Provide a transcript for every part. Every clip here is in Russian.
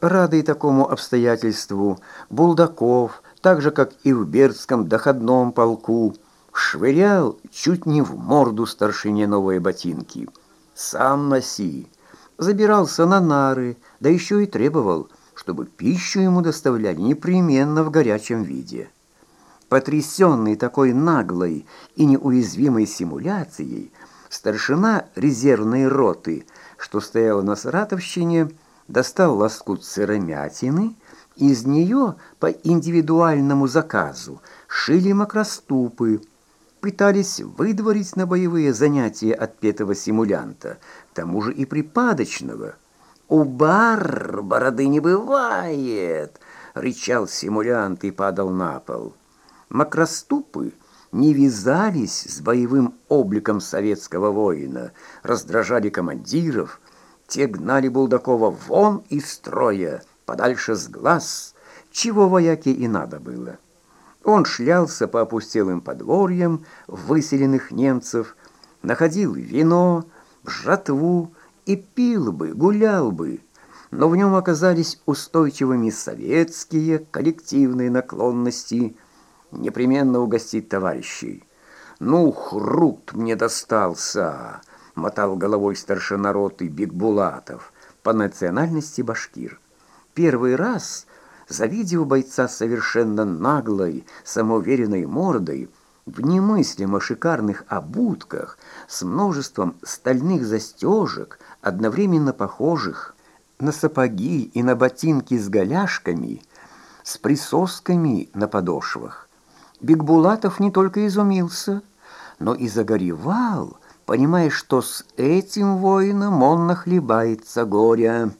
Радый такому обстоятельству, Булдаков, так же, как и в Бердском доходном полку, швырял чуть не в морду старшине новые ботинки. Сам носи. Забирался на нары, да еще и требовал, чтобы пищу ему доставляли непременно в горячем виде. Потрясенный такой наглой и неуязвимой симуляцией, старшина резервной роты, что стояла на Саратовщине, достал лоскут сыромятины, из нее по индивидуальному заказу шили макроступы, пытались выдворить на боевые занятия отпетого симулянта, тому же и припадочного. «У бар бороды не бывает!» — рычал симулянт и падал на пол. Макроступы не вязались с боевым обликом советского воина, раздражали командиров, те гнали Булдакова вон из строя, подальше с глаз, чего вояке и надо было. Он шлялся по опустелым подворьям выселенных немцев, находил вино, жратву и пил бы, гулял бы, но в нем оказались устойчивыми советские коллективные наклонности непременно угостить товарищей. «Ну, хрут мне достался!» — мотал головой старшина роты Бигбулатов, по национальности башкир. Первый раз завидев бойца совершенно наглой, самоуверенной мордой, в немыслимо шикарных обутках с множеством стальных застежек, одновременно похожих на сапоги и на ботинки с голяшками, с присосками на подошвах. Бигбулатов не только изумился, но и загоревал, понимая, что с этим воином он нахлебается горя.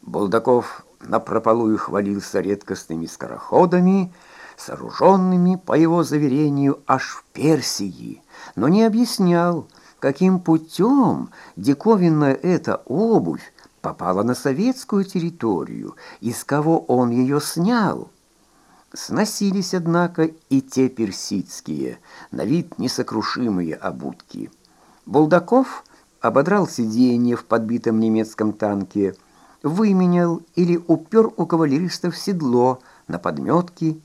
Булдаков напропалую хвалился редкостными скороходами, сооруженными, по его заверению, аж в Персии, но не объяснял, каким путем диковинная эта обувь попала на советскую территорию, из кого он ее снял. Сносились, однако, и те персидские, на вид несокрушимые обутки. Булдаков ободрал сиденье в подбитом немецком танке, выменял или упер у кавалеристов седло на подметки,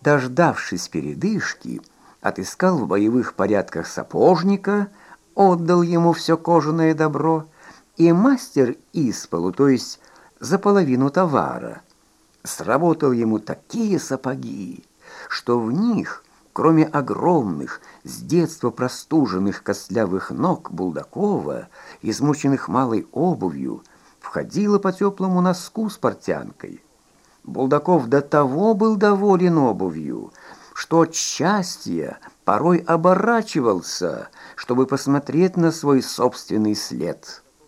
дождавшись передышки, отыскал в боевых порядках сапожника, отдал ему все кожаное добро, и мастер из полу, то есть за половину товара, сработал ему такие сапоги, что в них, кроме огромных, с детства простуженных костлявых ног Булдакова, измученных малой обувью, входила по теплому носку с портянкой. Булдаков до того был доволен обувью, что от счастья порой оборачивался, чтобы посмотреть на свой собственный след.